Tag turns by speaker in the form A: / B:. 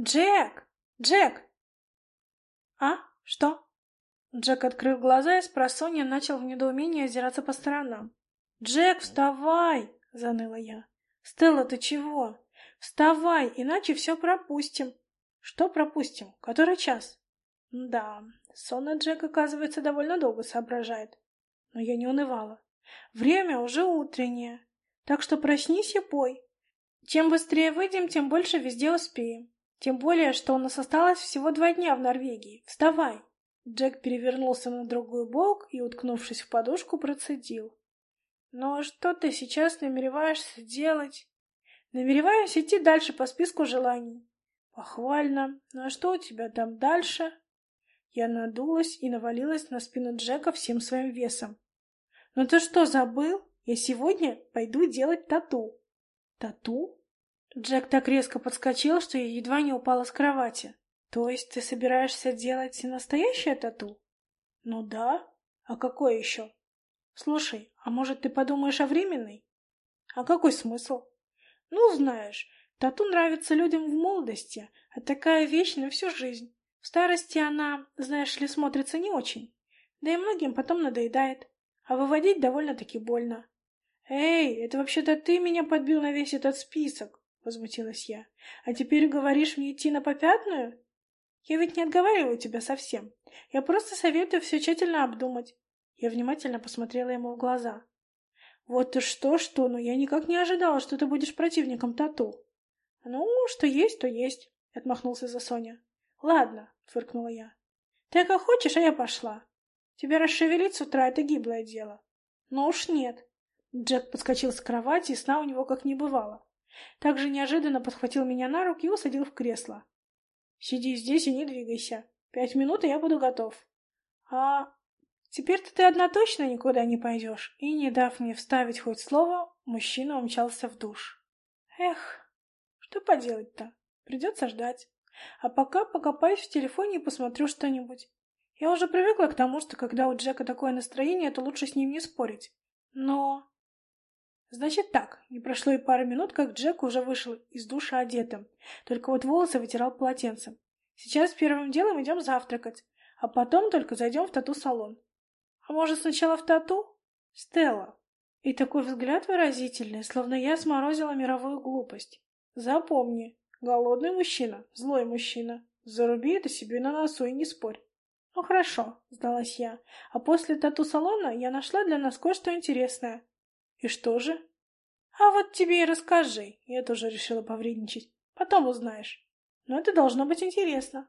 A: Джек! Джек!» «А? Что?» Джек открыл глаза и с просонья начал в недоумении озираться по сторонам. «Джек, вставай!» — заныла я. «Стелла, ты чего? Вставай, иначе все пропустим!» «Что пропустим? Который час?» «Да, сонный Джек, оказывается, довольно долго соображает. Но я не унывала. Время уже утреннее, так что проснись и пой. Чем быстрее выйдем, тем больше везде успеем. Тем более, что у нас осталось всего два дня в Норвегии. Вставай!» Джек перевернулся на другой бок и, уткнувшись в подушку, процедил. «Ну а что ты сейчас намереваешься делать?» «Намереваюсь идти дальше по списку желаний». «Похвально. Ну а что у тебя там дальше?» Я надулась и навалилась на спину Джека всем своим весом. «Ну ты что, забыл? Я сегодня пойду делать тату». «Тату?» Джек так резко подскочил, что я едва не упала с кровати. То есть ты собираешься делать настоящее тату? Ну да. А какое еще? Слушай, а может ты подумаешь о временной? А какой смысл? Ну, знаешь, тату нравится людям в молодости, а такая вещь на всю жизнь. В старости она, знаешь ли, смотрится не очень. Да и многим потом надоедает. А выводить довольно-таки больно. «Эй, это вообще-то ты меня подбил на весь этот список!» — возмутилась я. «А теперь говоришь мне идти на попятную?» Я ведь не отговариваю тебя совсем. Я просто советую все тщательно обдумать. Я внимательно посмотрела ему в глаза. Вот ты что-что, но я никак не ожидала, что ты будешь противником тату. Ну, что есть, то есть, отмахнулся за Соня. Ладно, фыркнула я. Ты как хочешь, а я пошла. Тебя расшевелить с утра — это гиблое дело. Ну уж нет. Джек подскочил с кровати, и сна у него как не бывало. Также неожиданно подхватил меня на руки и усадил в кресло. Сиди здесь и не двигайся. Пять минут, и я буду готов. А теперь-то ты одна точно никуда не пойдешь. И, не дав мне вставить хоть слово, мужчина умчался в душ. Эх, что поделать-то? Придется ждать. А пока покопаюсь в телефоне и посмотрю что-нибудь. Я уже привыкла к тому, что когда у Джека такое настроение, то лучше с ним не спорить. Но... Значит так, не прошло и пары минут, как Джек уже вышел из душа одетым, только вот волосы вытирал полотенцем. Сейчас первым делом идем завтракать, а потом только зайдем в тату-салон. А может, сначала в тату? Стелла. И такой взгляд выразительный, словно я сморозила мировую глупость. Запомни, голодный мужчина, злой мужчина. Заруби это себе на носу и не спорь. Ну хорошо, сдалась я. А после тату-салона я нашла для нас кое-что интересное. И что же? А вот тебе и расскажи. Я тоже решила повредничать. Потом узнаешь. Но это должно быть интересно.